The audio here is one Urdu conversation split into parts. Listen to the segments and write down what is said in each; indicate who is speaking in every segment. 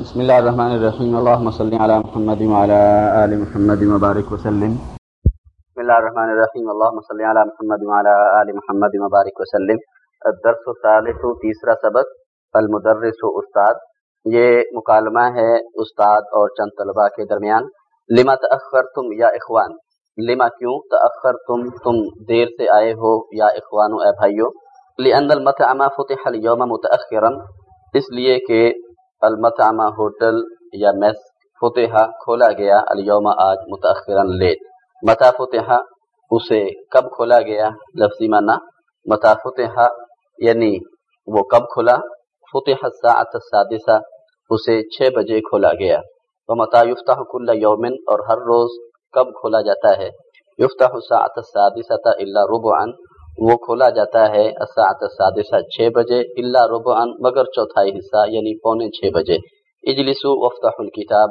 Speaker 1: بسم اللہ الرحمن الرحیم۔ اللہم صلی علی محمد وعلی آل محمد مبارک وسلم۔ بسم اللہ الرحمن الرحیم۔ اللہم صلی علی محمد وعلی آل محمد مبارک وسلم۔ الدرس الثالث، تیسرا سبق، المدرس و استاد۔ یہ مکالمہ ہے استاد اور چند طلباء کے درمیان۔ لما تأخرتم یا اخوان؟ لما کیوں تأخرتم؟ تم دیر سے آئے ہو یا اخوان و اے بھائیو؟ لأن المطعم فتح اليوم متأخرا۔ اس لیے کہ المطعمہ ہوٹل یا میس فتح کھولا گیا، الیوم آج متأخرا لیٹ۔ متا فتح اسے کب کھولا گیا؟ لفظی معنی متا فتح یعنی وہ کب کھلا فتح الساعت السادسہ، اسے چھ بجے کھولا گیا۔ ومتا یفتح کل یومن اور ہر روز کب کھولا جاتا ہے؟ یفتح الساعت السادسہ الا ربعا وہ کھولا جاتا ہے اساعت سادسہ چھ بجے اللہ ربعن مگر چوتھائی حصہ یعنی پونے چھ بجے۔ اجلسو وفتح الکتاب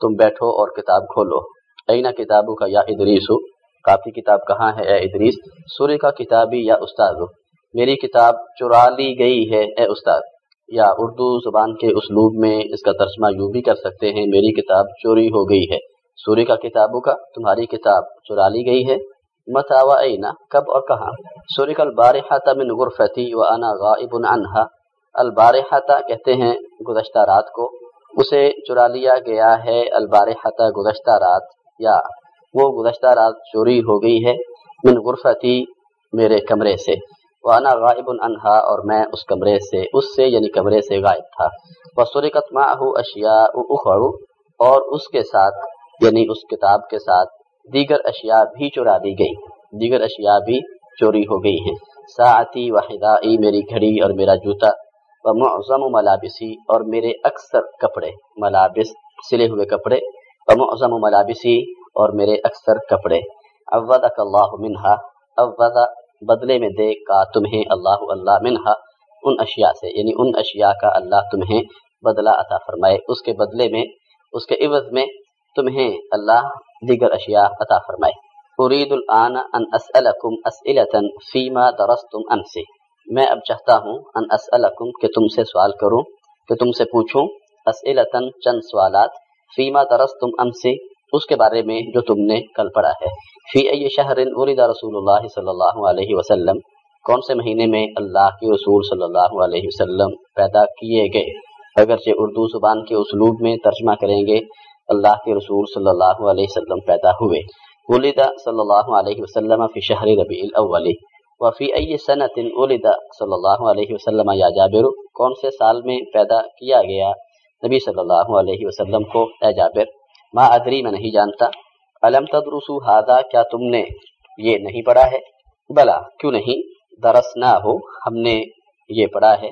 Speaker 1: تم بیٹھو اور کتاب کھولو۔ اینا کتابوں کا یا ادریسو؟ کافی کتاب کہاں ہے اے ادریس؟ سوری کا کتابی یا استاد میری کتاب چرا لی گئی ہے اے استاد یا اردو زبان کے اسلوب میں اس کا ترجمہ یوں بھی کر سکتے ہیں، میری کتاب چوری ہو گئی ہے۔ سوری کا کتابوں کا، تمہاری کتاب چرا لی گئی ہے۔ متاوا اینا کب اور کہاں سورک البارحہ من غرفتی و انا غائب عنہا البارحہ کہتے ہیں گزشتہ رات کو. اسے چرا لیا گیا ہے البارحہ گزشتہ رات، یا وہ گزشتہ رات چوری ہو گئی ہے من غرفتی میرے کمرے سے. وانا غائب عنہا اور میں اس کمرے سے، اس سے یعنی کمرے سے غائب تھا. وہ سورکت معه اشیاء اخر اور اس کے ساتھ یعنی اس کتاب کے ساتھ دیگر اشیاء بھی چرا دی گئی۔ دیگر اشیاء بھی چوری ہو گئی ہیں۔ ساعتی و حدائی میری گھڑی اور میرا جوتا و معظم و ملابسی اور میرے اکثر کپڑے، ملابس، سلے ہوئے کپڑے و معظم و ملابسی اور میرے اکثر کپڑے۔ اودک اللہ منہا اود بدلے میں دے کا تمہیں اللہ اللہ منہا۔ ان اشیاء سے یعنی ان اشیاء کا اللہ تمہیں بدلہ عطا فرمائے۔ اس کے بدلے میں، اس کے عوض میں تمہیں اللہ دیگر اشیاء عطا فرمائے۔ ارید الان ان اسألکم اسئلتا فیما درستم انسی میں اب چاہتا ہوں ان اسألکم کہ تم سے سوال کروں، کہ تم سے پوچھوں۔ اسئلتا چند سوالات فیما درستم انسی اس کے بارے میں جو تم نے کل پڑھا ہے۔ فی ای شہر ولد رسول اللہ صلی اللہ علیہ وسلم، کون سے مہینے میں اللہ کے رسول صلی اللہ علیہ وسلم پیدا کیے گئے؟ اگرچہ اردو زبان کے اسلوب میں ترجمہ کریں گے اللہ کے رسول صلی اللہ علیہ وسلم پیدا ہوئے۔ ولد صلی اللہ علیہ وسلم فی شہر ربیع الاول۔ وفی ای سنت ولد صلی اللہ علیہ وسلم یا جابر۔ کون سے سال میں پیدا کیا گیا؟ نبی صلی اللہ علیہ وسلم کو۔ اے جابر، ما ادری، میں نہیں جانتا۔ علم تدرسو ہادا کیا تم نے یہ نہیں پڑھا ہے؟ بلا، کیوں نہیں؟ درس نہ ہو، ہم نے یہ پڑھا ہے۔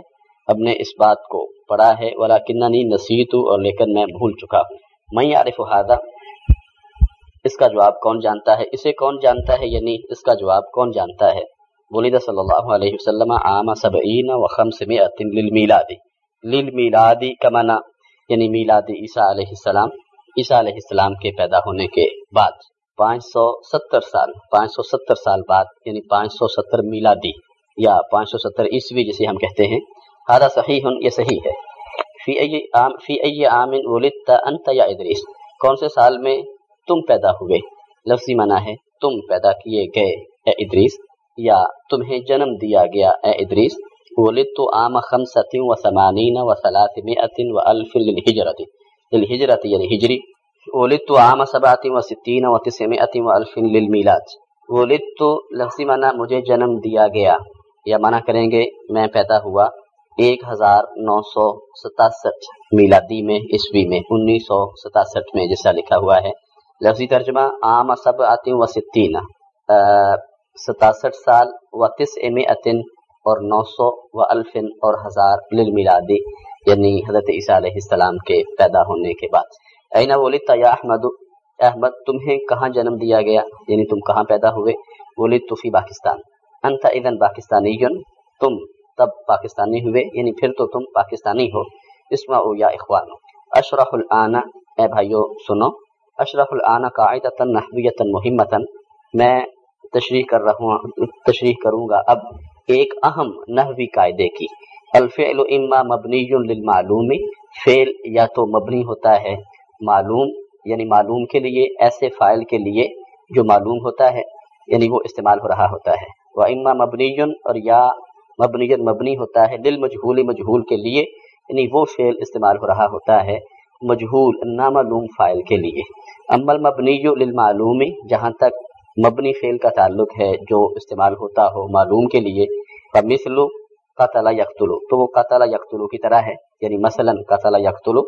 Speaker 1: ہم نے اس بات کو پڑھا ہے۔ ولا کننی نصیحت اور لیکن میں بھول چکا ہوں۔ میں عارف ہادا اس کا جواب کون جانتا ہے؟ اسے کون جانتا ہے؟ یعنی اس کا جواب کون جانتا ہے؟ ولید صلی اللہ علیہ وسلم عام سبعین و للمیلادی للمیلادی کمانا یعنی میلادی عیسیٰ علیہ السلام، عیسیٰ علیہ السلام کے پیدا ہونے کے بعد، پانچ سو ستر سال، پانچ سو ستر سال بعد یعنی پانچ سو ستر میلادی یا پانچ سو ستر عیسوی جسے ہم کہتے ہیں ہارا صحیح، یہ صحیح ہے۔ فی ای عام فی ای عامن ولدت انت یا ادریس۔ کون سے سال میں تم پیدا ہوئے؟ لفظی منع ہے تم پیدا کیے گئے، اے ادریس، یا تمہیں جنم دیا گیا، اے ادریس۔ ولدت عام خمسة و ثمانین و ثلاثمائت و الف للہجرت للہجرت یعنی ہجری۔ ولدت عام سبعت و ستین و تسمائت و الف للمیلاد۔ ولدت، لفظی منع مجھے جنم دیا گیا۔ یا منع کریں گے، میں پیدا ہوا۔ ایک ہزار نو سو ستاسٹھ میلادی میں، عیسوی میں، انیس سو ستاسٹھ میں جیسا لکھا ہوا ہے۔ لفظی ترجمہ عام سب آتی و ستین ستاسٹھ سال و تس ام عطن اور نو سو و الفن اور ہزار للمیلادی یعنی حضرت عیسیٰ علیہ السلام کے پیدا ہونے کے بعد۔ اینا ولدت یا احمد؟ احمد، تمہیں کہاں جنم دیا گیا؟ یعنی تم کہاں پیدا ہوئے؟ ولدت فی پاکستان۔ انت اذن پاکستانی تم تب پاکستانی ہوئے یعنی پھر تو تم پاکستانی ہو۔ اسما یا اخوان اشرح الان، اے بھائیو سنو۔ اشرف العانہ قاعدتا، نحویتا محمتا میں تشریح کر رہا ہوں، تشریح کروں گا اب ایک اہم نحوی قاعدے کی۔ الفعل اما مبنی للمعلوم، فعل یا تو مبنی ہوتا ہے معلوم یعنی معلوم کے لیے، ایسے فائل کے لیے جو معلوم ہوتا ہے یعنی وہ استعمال ہو رہا ہوتا ہے۔ وہ اما مبنی اور یا مبنی مبنی ہوتا ہے دل مجہول مجہول کے لیے یعنی وہ فعل استعمال ہو رہا ہوتا ہے مجہول نامعلوم فائل کے لیے۔ عمل مبنی للمعلوم، جہاں تک مبنی فعل کا تعلق ہے، جو استعمال ہوتا ہو معلوم کے لیے مثل قتل یقتلو تو وہ قتل یقتلو کی طرح ہے یعنی مثلا قتل یقتلو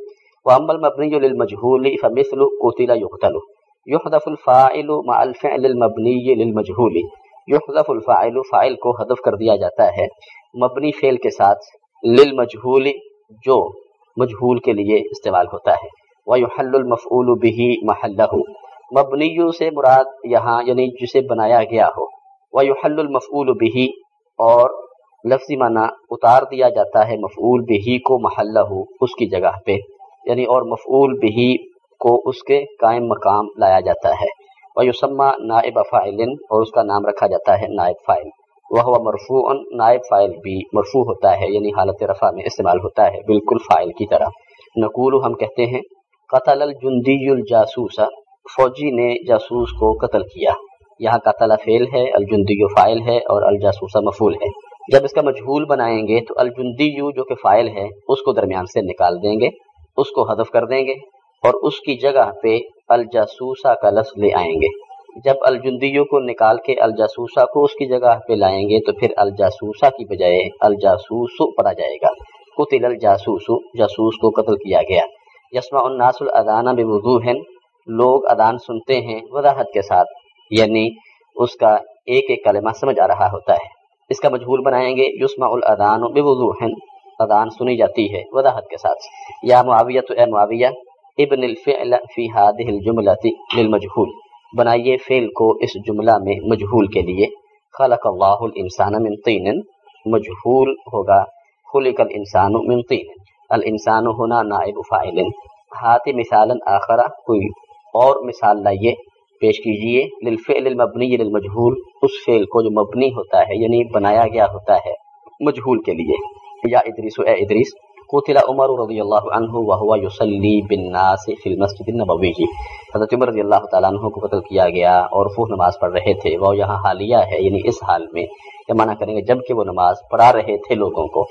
Speaker 1: و عمل مبنی للمجہول، فمثل قتل یقتلو یحذف الفاعل مع الفعل المبنی للمجہول۔ یحذف الفاعل، فاعل کو حذف کر دیا جاتا ہے۔ مبنی فعل کے ساتھ للمجہول جو مجہول کے لیے استعمال ہوتا ہے۔ وَيُحَلُّ الْمَفْعُولُ بِهِ مَحَلَّهُ۔ مبنیو سے مراد یہاں یعنی جسے بنایا گیا ہو۔ وَيُحَلُّ الْمَفْعُولُ بِهِ، اور لفظی معنی اتار دیا جاتا ہے مفعول بہی کو محلہ ہو اس کی جگہ پہ۔ یعنی اور مفعول بہی کو اس کے قائم مقام لایا جاتا ہے۔ ویسما نائب فائل اور اس کا نام رکھا جاتا ہے نائب فائل وہ مرفوع، نائب فائل بھی مرفوع ہوتا ہے یعنی حالت رفع میں استعمال ہوتا ہے، بالکل فائل کی طرح۔ نقول ہم کہتے ہیں، قتل الجندی الجاسوس۔ فوجی نے جاسوس کو قتل کیا۔ یہاں قتل فعل ہے، الجندی فائل ہے اور الجاسوس مفول ہے۔ جب اس کا مجہول بنائیں گے تو الجندی جو کہ فائل ہے، اس کو درمیان سے نکال دیں گے، اس کو ہدف کر دیں گے اور اس کی جگہ پہ الجاسوسا کا لفظ لے آئیں گے۔ جب الجندیو کو نکال کے الجاسوسا کو اس کی جگہ پہ لائیں گے تو پھر الجاسوسا کی بجائے الجاسوسو پڑا جائے گا۔ قتل الجاسوسو، جاسوس کو قتل کیا گیا۔ یسما الناس الادانہ بے لوگ ادان سنتے ہیں وضاحت کے ساتھ یعنی اس کا ایک ایک کلمہ سمجھ آ رہا ہوتا ہے۔ اس کا مجہول بنائیں گے یسما الادان بے ادان سنی جاتی ہے وضاحت کے ساتھ۔ یا معاویہ تو اے معاویہ ابن الفعل فی هذه الجملہ للمجهول۔ بنائیے فعل کو اس جملہ میں مجہول کے لیے۔ خلق اللہ الانسان من طین۔ مجہول ہوگا۔ خلق الانسان من طین۔ الانسان ہونا نائب فاعل۔ ہاتھ مثالا آخرہ کوئی اور مثال لائیے۔ پیش کیجیے۔ للفعل المبنی للمجہول۔ اس فعل کو جو مبنی ہوتا ہے یعنی بنایا گیا ہوتا ہے، مجہول کے لیے۔ یا ادریس اے ادریس قتل عمر رضی اللہ عنہ وهو يصلي بالناس في المسجد النبوي حضرت عمر رضی اللہ تعالیٰ عنہ کو قتل کیا گیا اور وہ نماز پڑھ رہے تھے۔ وہ یہاں حالیہ ہے یعنی اس حال میں۔ یہ معنی کریں گے جبکہ وہ نماز پڑھا رہے تھے لوگوں کو۔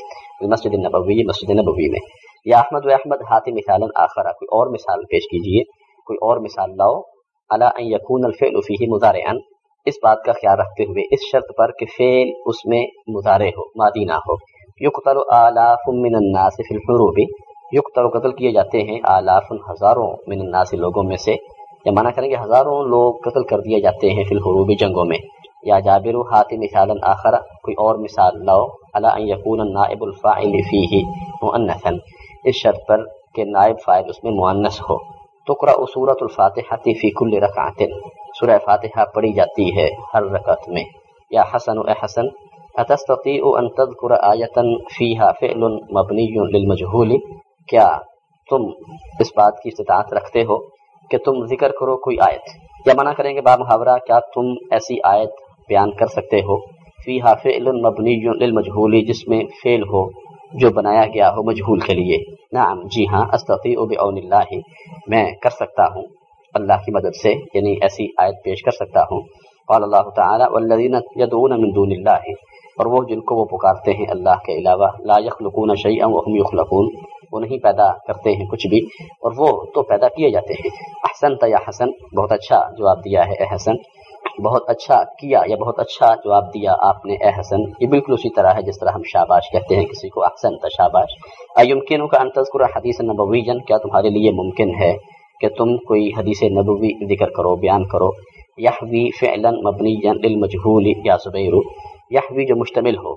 Speaker 1: مسجد النبوی، مسجد نبوی میں۔ یا احمد و احمد، ہاتھ مثالا آخرہ کوئی اور مثال پیش کیجیے۔ کوئی اور مثال لاؤ۔ اللہ یقون الفعل فیہ مضارعا۔ اس بات کا خیال رکھتے ہوئے اس شرط پر کہ فعل اس میں مضارع ہو مادی نہ ہو۔ یقتل آلاف من الناس فی الحروب. یقتل قتل کیے جاتے ہیں آلاف ہزاروں من الناس لوگوں میں سے. یا مانا کریں گے ہزاروں لوگ قتل کر دیے جاتے ہیں فی الحروب جنگوں میں. یا جابر ہاتھ مثالا آخر، کوئی اور مثال لاؤ. اللہ یقون النائب الفاعل فیہ مؤنثا. اس شرط پر کہ نائب فاعل اس میں مؤنث ہو. تقرا صورت الفاتحہ فی کل رکعت. سورہ فاتحہ پڑھی جاتی ہے ہر رکعت میں. یا حسن و حسن اتستطيع ان تذكر آیتا فیہا فعل مبنی للمجہول کیا تم اس بات کی استطاعت رکھتے ہو کہ تم ذکر کرو کوئی آیت؟ یا منع کریں گے با محاورہ، کیا تم ایسی آیت بیان کر سکتے ہو؟ فیہا فعل مبنی للمجہول جس میں فعل ہو، جو بنایا گیا ہو مجہول کے لیے۔ نعم جی ہاں استطیع بعون اللہ میں کر سکتا ہوں۔ اللہ کی مدد سے یعنی ایسی آیت پیش کر سکتا ہوں۔ قال اللہ تعالی والذین يدعون من دون اللہ اور وہ جن کو وہ پکارتے ہیں اللہ کے علاوہ، لا يخلقون شیئا وهم يخلقون وہ نہیں پیدا کرتے ہیں کچھ بھی، اور وہ تو پیدا کیے جاتے ہیں۔ احسن یا حسن، بہت اچھا جواب دیا ہے اے حسن۔ بہت اچھا کیا یا بہت اچھا جواب دیا آپ نے اے حسن۔ یہ بالکل اسی طرح ہے جس طرح ہم شاباش کہتے ہیں، کسی کو احسن تا شاباش۔ ایمکن کا انتظر حدیث نبوی جن، کیا تمہارے لیے ممکن ہے کہ تم کوئی حدیث نبوی ذکر کرو، بیان کرو؟ یحوی فعلا مبنی للمجہول یا زبیر یحوی جو مشتمل ہو،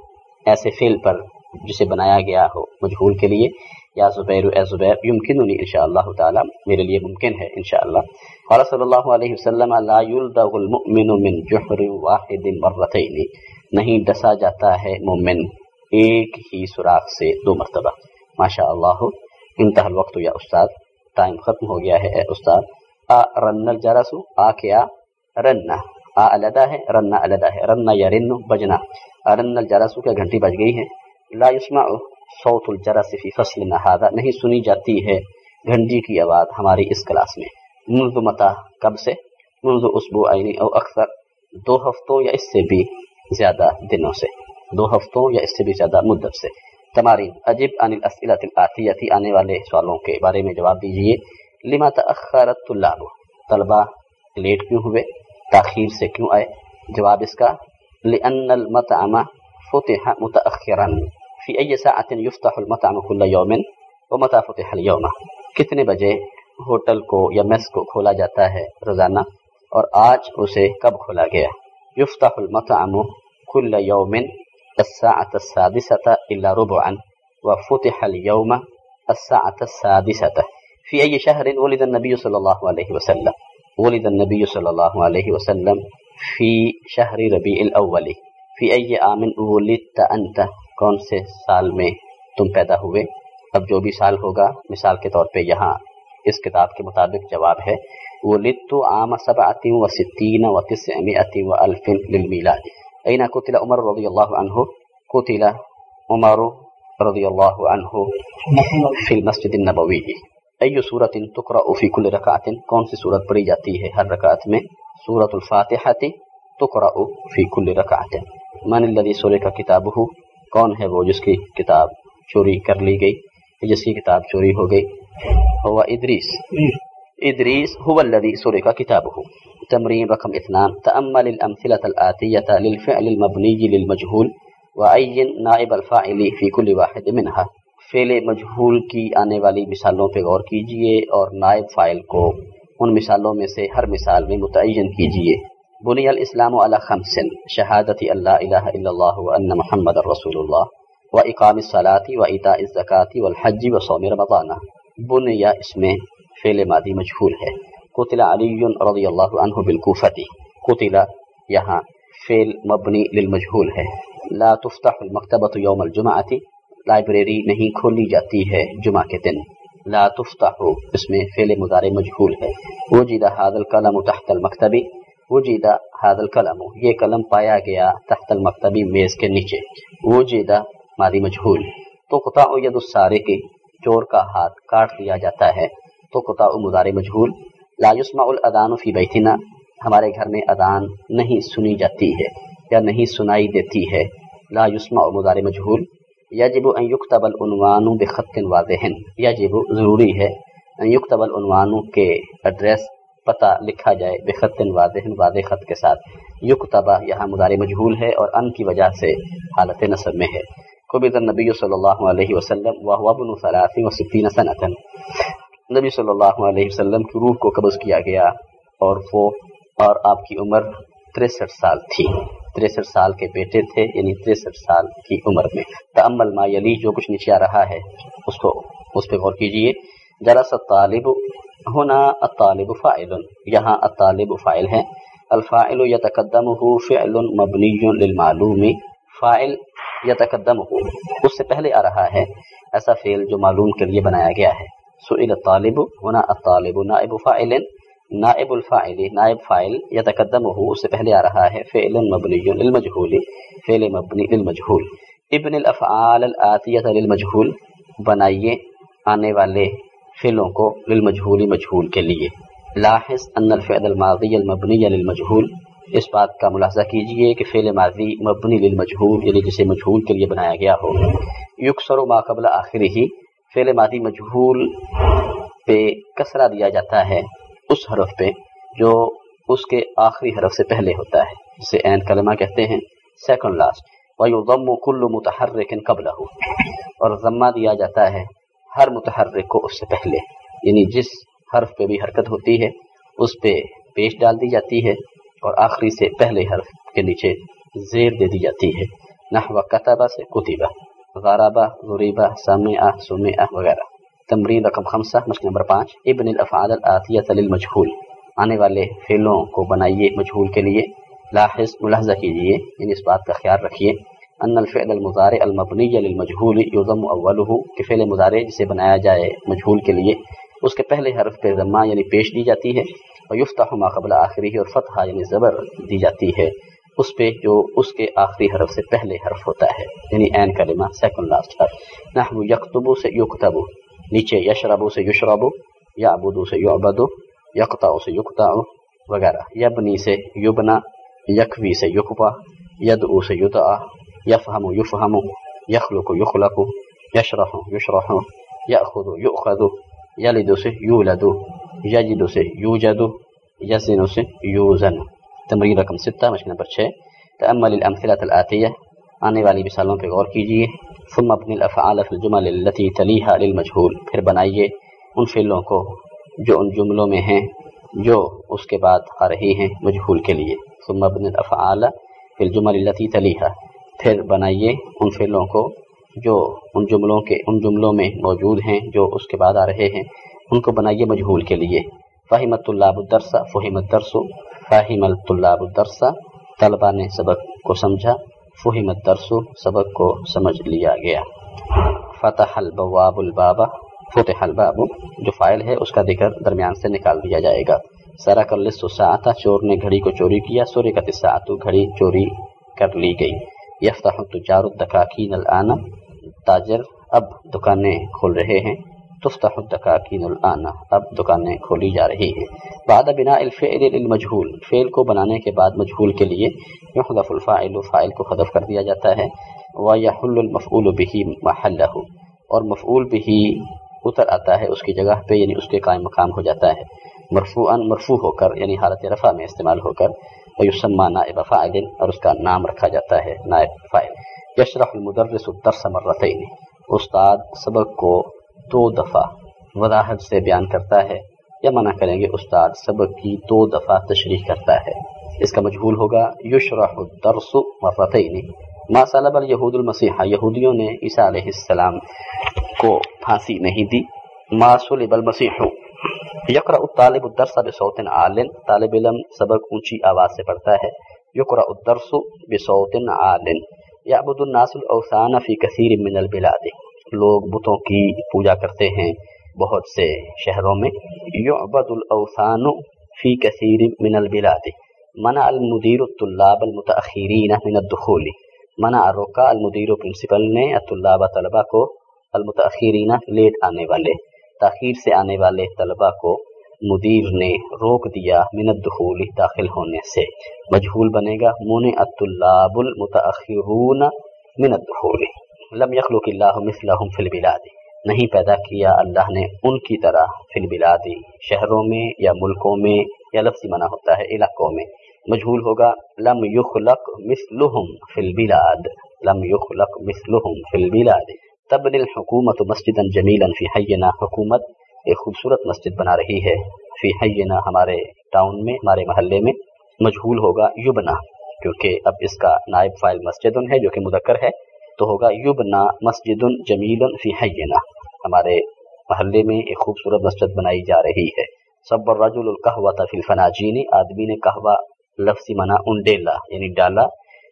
Speaker 1: ایسے فعل پر جسے بنایا گیا ہو مجہول کے لیے۔ یا زبیر، اے زبیر، یمکننی انشاءاللہ تعالی، میرے لیے ممکن ہے انشاءاللہ۔ قال صلی اللہ علیہ وسلم، لا يلدغ المؤمن من جحر واحد مرتين نہیں ڈسا جاتا ہے مومن ایک ہی سوراخ سے دو مرتبہ۔ ماشاء اللہ انتہا الوقت یا استاد، ٹائم ختم ہو گیا ہے، اے استاد۔ آ رن الجرس، آ کیا رن۔ آ علیحدہ ہے، رن علیحدہ ہے۔ رن یا رن بجنا۔ رن الجرس کیا گھنٹی بج گئی ہے لا يسمع صوت الجرس فی فصل نہادہ نہیں سنی جاتی ہے گھنٹی کی آواز ہماری اس کلاس میں۔ منذ متا کب سے؟ منذ اسبوع عینی او اکثر۔ دو ہفتوں یا اس سے بھی زیادہ دنوں سے۔ دو ہفتوں یا اس سے بھی زیادہ مدت سے۔ تمارین۔ عجب عن الاسئلت الاتیتی آنے والے سوالوں کے بارے میں جواب دیجیے۔ لما تأخرت طلاب؟ طلبہ لیٹ کیوں ہوئے؟ تاخیر سے کیوں آئے؟ جواب اس کا، لأن المطعم فتح متأخرا في أي ساعة يفتح المطعم كل يوم ومتى فتح اليوم۔ کتنے بجے ہوٹل کو یا میس کو کھولا جاتا ہے روزانہ؟ اور آج اسے کب کھولا گیا؟ يفتح المطعم كل يوم الساعة السادسة إلا ربعا وفتح اليوم الساعة السادسة في أي شهر ولد النبي صلى الله عليه وسلم۔ ولد النبي صلى الله عليه وسلم فی شہر ربیع الاول فی ای آمن ولدت انت کون سے سال میں تم پیدا ہوئے؟ اب جو بھی سال ہوگا، مثال کے طور پہ یہاں اس کتاب کے مطابق جواب ہے ولدت عام سبعت و ستین و تسعمئت و الف للمیلاد این قتل عمر رضی اللہ عنہ قتل عمر رضی اللہ عنہ فی المسجد النبوی ای صورت تقرأ فی کل رکعت کون سی صورت پڑھی جاتی ہے ہر رکعت میں سورة الفاتحة تقرأ في كل ركعة. من الذي سورة كتابه؟ کون ہے وہ جس کی کتاب چوری کر لی گئی جس کی کتاب چوری ہو گئی هو ادریس ادریس هو الذي سورة كتابه. تمرين رقم اثنان تأمل الأمثلة الآتية للفعل المبني للمجهول وعين نائب الفاعل في كل واحد منها. فعل مجہول کی آنے والی مثالوں پہ غور کیجیے اور نائب فائل کو ان مثالوں میں سے ہر مثال میں متعین کیجیے بنی الاسلام علی خمس، شہادت اللہ الہ الا اللہ ان محمد الرسول اللہ و اقام الصلاۃ و اطاء الزکات والحج و صوم رمضان۔ بنیا اس میں فعل ماضی مجهول ہے۔ قتل علی رضی اللہ عنہ بالکوفۃ قتل یہاں فعل مبنی للمجهول ہے۔ لا تفتح المکتبۃ یوم الجمعہ۔ لائبریری نہیں کھولی جاتی ہے جمعہ کے دن۔ لا تفتح اس میں فعل مضار مجہول ہے۔ وہ وجد هذا القلم تحت المکتبی وجد هذا القلم، یہ قلم پایا گیا تحت المکتبی میز کے نیچے۔ وجد، ماضی مجہول۔ تو قطع ید السارق، چور کا ہاتھ کاٹ لیا جاتا ہے۔ تو قطع مضار مجہول۔ لا يسمع الاذان فی بیتنا۔ ہمارے گھر میں اذان نہیں سنی جاتی ہے یا نہیں سنائی دیتی ہے۔ لا يسمع مضار مجہول۔ یجب ان یکتب العنوان بخط واضح. یجب ضروری ہے ان یکتب العنوان کے ایڈریس پتہ لکھا جائے بخط واضح واضح خط کے ساتھ. یکتبہ یہاں مدار مجہول ہے اور ان کی وجہ سے حالت نصب میں ہے. قبض النبی صلی اللہ علیہ وسلم وهو ابن ثلاث و ستین سنتا نبی صلی اللہ علیہ وسلم کی روح کو قبض کیا گیا اور وہ اور آپ کی عمر تریسٹھ سال تھی. تریسٹھ سال کے بیٹے تھے یعنی تریسٹھ سال کی عمر میں۔ تمل ما یلی جو کچھ نیچے آ رہا ہے، اس کو، اس پہ غور کیجیے جرس طالب ہونا الطالب فائل یہاں الطالب فائل ہے۔ الفاعل یتقدمه فعل مبنی للمعلوم فائل یتقدمه اس سے پہلے آ رہا ہے، ایسا فعل جو معلوم کے لیے بنایا گیا ہے۔ سئل الطالب ہونا الطالب نائب فاعل۔ نائب الفاعل، نائب فائل یا تقدم ہو اس سے پہلے آ رہا ہے، فعل مبنی للمجهول، فعل مبنی للمجهول۔ ابن الافعال الاتیہ للمجهول، بنائیے آنے والے فعلوں کو للمجهول، مجهول کے لیے۔ لاحظ ان الفعل الماضی المبنی للمجهول، اس بات کا ملاحظہ کیجیے کہ فعل ماضی مبنی للمجهول یعنی جسے مجهول کے لیے بنایا گیا ہو۔ یکسر ما قبل آخر ہی فعل ماضی مجهول پہ کسرہ دیا جاتا ہے۔ اس حرف پہ جو اس کے آخری حرف سے پہلے ہوتا ہے، جسے عین کلمہ کہتے ہیں سیکنڈ لاسٹ وَيُضَمُّ كُلُّ مُتَحَرِّكٍ قَبْلَهُ. اور ضمہ دیا جاتا ہے ہر متحرک کو اس سے پہلے یعنی جس حرف پہ بھی حرکت ہوتی ہے، اس پہ پیش ڈال دی جاتی ہے اور آخری سے پہلے حرف کے نیچے زیر دے دی جاتی ہے۔ نحو کتبہ سے کتبہ، غاربہ، غریبہ سمعہ سمعہ وغیرہ۔ تمرین رقم خمسہ مشق نمبر پانچ، ابن الافعال العطیت للمجھول آنے والے فعلوں کو بنائیے مجھول کے لیے۔ لاحظ، ملاحظہ کیجیے یعنی اس بات کا خیال رکھیے۔ ان الفعل المضارع المبنی للمجھول یضم اولہ کہ فعل مضارع جسے بنایا جائے مجھول کے لیے۔ اس کے پہلے حرف پہ ضمہ یعنی پیش دی جاتی ہے، اور یفتح ما قبل آخری اور فتح یعنی زبر دی جاتی ہے۔ اس پہ جو اس کے آخری حرف سے پہلے حرف ہوتا ہے یعنی این کلمہ سیکنڈ لاسٹ حرف۔ نحو یکتبو سے یکتبو۔ نیچے یشربو سے یشربو، یعبدو سے یعبدو یقتعو سے یقتعو وغیرہ، یبنی سے یبنا، یکوی سے یکوا یدعو سے یدعا، یفہمو یفہمو یخلقو یخلقو یشرحو یشرحو یأخذو یؤخذو یلدو سے یولدو یجدو سے یوجدو یزنو سے یوزنو تمرین رقم ستہ مشکل نمبر چھ۔ تأمل الامثلة الآتیہ آنے والی مثالوں پہ غور کیجیے۔ ثم ابن الافعال فی الجمل التي تلیہا للمجھول پھر بنائیے ان فعلوں کو جو ان جملوں میں ہیں، جو اس کے بعد آ رہی ہیں مجھول کے لیے۔ ثم ابن الافعال فی الجمل التي تلیہا۔ پھر بنائیے ان فعلوں کو جو ان جملوں کے، ان جملوں میں موجود ہیں، جو اس کے بعد آ رہے ہیں، ان کو بنائیے مجھول کے لیے۔ فہمت اللہ الدرس فہمت درس فاہم الطلاب الدرس۔ طلبا نے سبق کو سمجھا۔ فہم الدرس سبق کو سمجھ لیا گیا۔ فتح البواب البابا فتح الباب جو فائل ہے، اس کا ذکر درمیان سے نکال دیا جائے گا۔ سرا کر لس ساعتا چور نے گھڑی کو چوری کیا سورے کا تساعت گھڑی چوری کر لی گئی۔ یفتح التجار الدکاکین الان، تاجر اب دکانیں کھول رہے ہیں۔ تفتح الدکاکین الان۔ اب دکانیں کھولی جا رہی ہیں۔ بعد بنا الفعل للمجهول۔ فعل کو بنانے کے بعد مجهول کے لیے یحذف الفاعل، فاعل کو حذف کر دیا جاتا ہے۔ ويحل المفعول به محله۔ اور مفعول به اتر آتا ہے اس کی جگہ پہ یعنی اس کے قائم مقام ہو جاتا ہے۔ مرفوعا مرفوع ہو کر یعنی حالت رفع میں استعمال ہو کر، ويسمى نائب فاعل۔ اور اس کا نام رکھا جاتا ہے، نائب فاعل۔ یشرح المدرس الدرس مرتين۔ استاد سبق کو دو دفعہ وضاحت سے بیان کرتا ہے یا منع کریں گے استاد سبق کی دو دفعہ تشریح کرتا ہے۔ اس کا مجھول ہوگا یشرح الدرس مرتين ما صلب الیہود المسیحہ یہودیوں نے عیسیٰ علیہ السلام کو پھانسی نہیں دی۔ ما صلب المسیح۔ یقرأ الطالب الدرس بصوت عال۔ طالب علم سبق اونچی آواز سے پڑھتا ہے۔ یقرأ الدرس بصوت عال۔ یعبد الناس الاوثان فی کثیر من البلاد۔ لوگ بتوں کی پوجا کرتے ہیں بہت سے شہروں میں۔ یعبد الاوثان فی کثیر من البلاد۔ منع المدیر الطلاب المتاخرین من الدخول۔ منع روکا المدیر پرنسپل نے الطلاب طلبہ کو المتاخرین لیٹ آنے والے، تاخیر سے آنے والے طلبہ کو مدیر نے روک دیا من الدخول داخل ہونے سے۔ مجہول بنے گا۔ من الطلاب المتاخرون من الدخول۔ لم يخلق اللہ مثلهم فی البلاد. نہیں پیدا کیا اللہ نے ان کی طرح فی البلاد شہروں میں یا ملکوں میں یا لفظی منع ہوتا ہے علاقوں میں. مجہول ہوگا، لم يخلق مثلهم فی البلاد. لم يخلق مثلهم فی البلاد. تبن الحکومت مسجدا جمیلا فی حینا، حکومت ایک خوبصورت مسجد بنا رہی ہے. فی حینا ہمارے ٹاؤن میں، ہمارے محلے میں. مجہول ہوگا یبنا، کیونکہ اب اس کا نائب فائل مسجد ہے جو کہ مذکر ہے. تو ہوگا یبنا مسجد جمیل فی حینا۔ ہمارے محلے میں ایک خوبصورت مسجد بنائی جا رہی ہے۔ سب الرجل القہوۃ فی الفناجین۔ آدمی نے قہوہ لفظی منع ان ڈیلا یعنی ڈالا